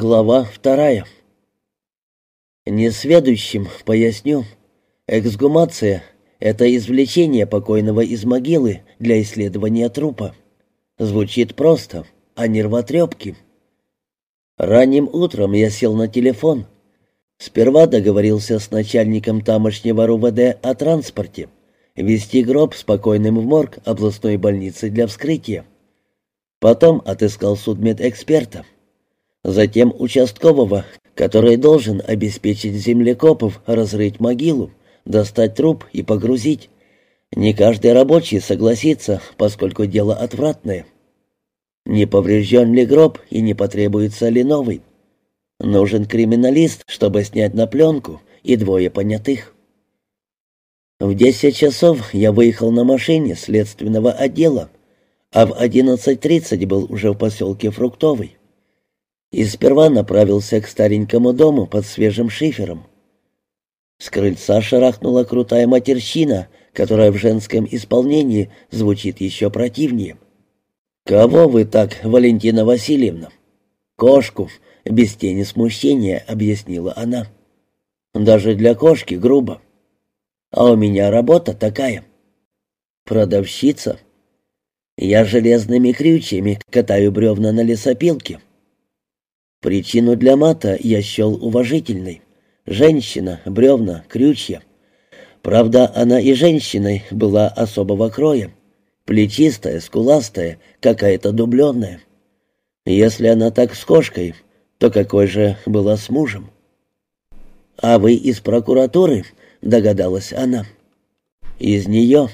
Глава вторая. Несведущим поясню. Эксгумация — это извлечение покойного из могилы для исследования трупа. Звучит просто, а нервотрепки. Ранним утром я сел на телефон. Сперва договорился с начальником тамошнего РУВД о транспорте. Вести гроб спокойным в морг областной больницы для вскрытия. Потом отыскал судмедэксперта. Затем участкового, который должен обеспечить землекопов разрыть могилу, достать труп и погрузить. Не каждый рабочий согласится, поскольку дело отвратное. Не поврежден ли гроб и не потребуется ли новый? Нужен криминалист, чтобы снять на пленку, и двое понятых. В десять часов я выехал на машине следственного отдела, а в одиннадцать тридцать был уже в поселке Фруктовый и сперва направился к старенькому дому под свежим шифером. С крыльца шарахнула крутая матерщина, которая в женском исполнении звучит еще противнее. «Кого вы так, Валентина Васильевна?» «Кошку», — без тени смущения объяснила она. «Даже для кошки грубо. А у меня работа такая. Продавщица. Я железными крючьями катаю бревна на лесопилке. Причину для мата я счел уважительной. Женщина, бревна, крючья. Правда, она и женщиной была особого кроя. Плечистая, скуластая, какая-то дубленная. Если она так с кошкой, то какой же была с мужем? «А вы из прокуратуры?» — догадалась она. «Из нее.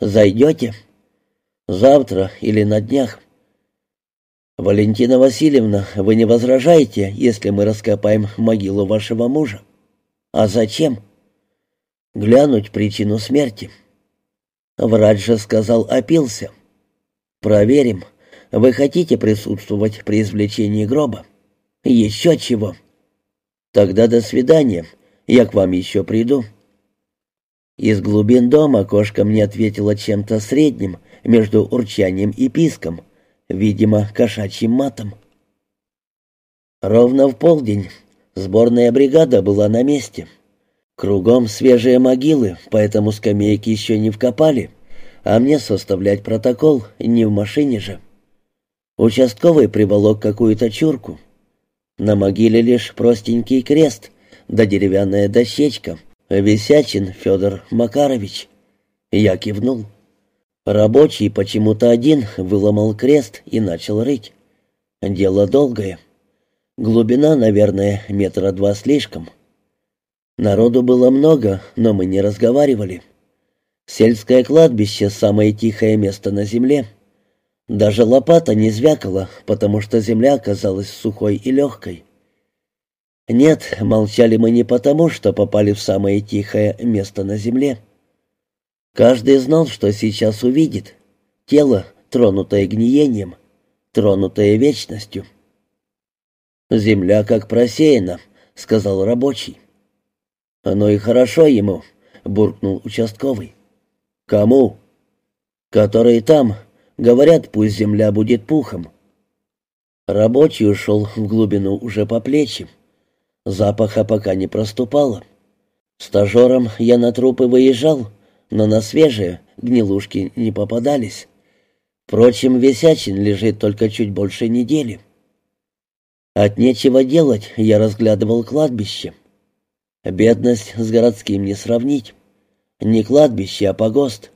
Зайдете?» «Завтра или на днях. «Валентина Васильевна, вы не возражаете, если мы раскопаем могилу вашего мужа?» «А зачем?» «Глянуть причину смерти». Врач же сказал, опился. «Проверим. Вы хотите присутствовать при извлечении гроба?» «Еще чего?» «Тогда до свидания. Я к вам еще приду». Из глубин дома кошка мне ответила чем-то средним между урчанием и писком — видимо, кошачьим матом. Ровно в полдень сборная бригада была на месте. Кругом свежие могилы, поэтому скамейки еще не вкопали, а мне составлять протокол не в машине же. Участковый приволок какую-то чурку. На могиле лишь простенький крест, да деревянная дощечка. Висячин Федор Макарович. Я кивнул. Рабочий почему-то один выломал крест и начал рыть. Дело долгое. Глубина, наверное, метра два слишком. Народу было много, но мы не разговаривали. Сельское кладбище — самое тихое место на земле. Даже лопата не звякала, потому что земля оказалась сухой и легкой. Нет, молчали мы не потому, что попали в самое тихое место на земле. Каждый знал, что сейчас увидит. Тело, тронутое гниением, тронутое вечностью. «Земля как просеяна», — сказал рабочий. «Оно и хорошо ему», — буркнул участковый. «Кому?» «Которые там. Говорят, пусть земля будет пухом». Рабочий ушел в глубину уже по плечи. Запаха пока не проступало. Стажером я на трупы выезжал, но на свежие гнилушки не попадались. Впрочем, висячин лежит только чуть больше недели. От нечего делать я разглядывал кладбище. Бедность с городским не сравнить. Не кладбище, а погост.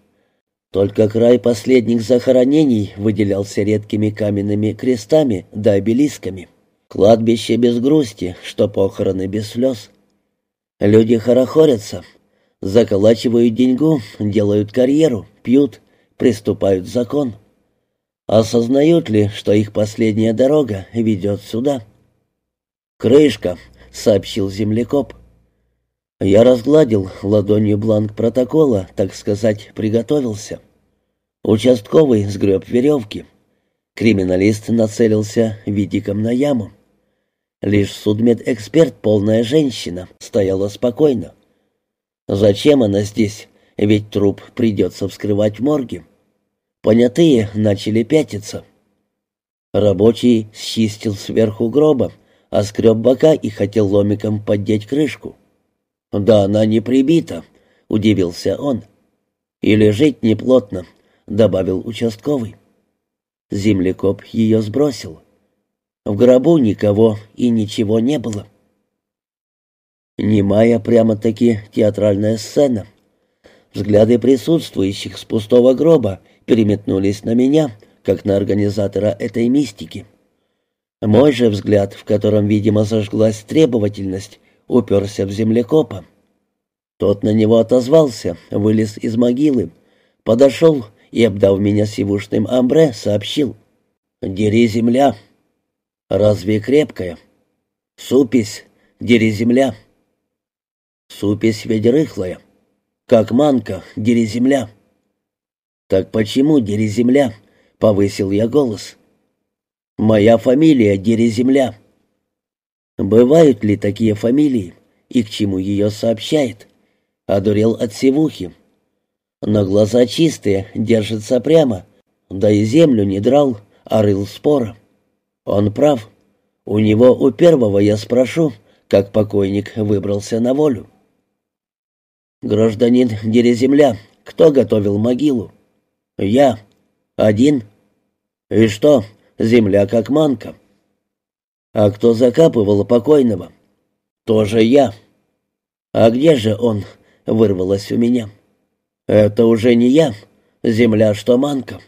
Только край последних захоронений выделялся редкими каменными крестами да обелисками. Кладбище без грусти, что похороны без слез. Люди хорохорятся, Заколачивают деньгу, делают карьеру, пьют, приступают закон. Осознают ли, что их последняя дорога ведет сюда? «Крышка», — сообщил землекоп. Я разгладил ладонью бланк протокола, так сказать, приготовился. Участковый сгреб веревки. Криминалист нацелился видиком на яму. Лишь судмедэксперт, полная женщина, стояла спокойно. Зачем она здесь? Ведь труп придется вскрывать в морге. Понятые начали пятиться. Рабочий счистил сверху гроба, оскреб бока и хотел ломиком поддеть крышку. «Да она не прибита», — удивился он. «И лежит неплотно», — добавил участковый. Землекоп ее сбросил. В гробу никого и ничего не было. Немая прямо-таки театральная сцена. Взгляды присутствующих с пустого гроба переметнулись на меня, как на организатора этой мистики. Мой же взгляд, в котором, видимо, зажглась требовательность, уперся в землекопа. Тот на него отозвался, вылез из могилы, подошел и, обдав меня сивушным амбре, сообщил. «Дери земля». «Разве крепкая?» «Супись, дери земля». «Супись ведь рыхлая. Как манка, дери земля». «Так почему дери земля?» — повысил я голос. «Моя фамилия дери земля». Бывают ли такие фамилии и к чему ее сообщает? Одурел от севухи. Но глаза чистые, держится прямо, да и землю не драл, а рыл спора. Он прав. У него у первого я спрошу, как покойник выбрался на волю. «Гражданин Дереземля, кто готовил могилу?» «Я. Один. И что, земля как манка?» «А кто закапывал покойного?» «Тоже я». «А где же он?» — вырвалось у меня. «Это уже не я. Земля, что манка».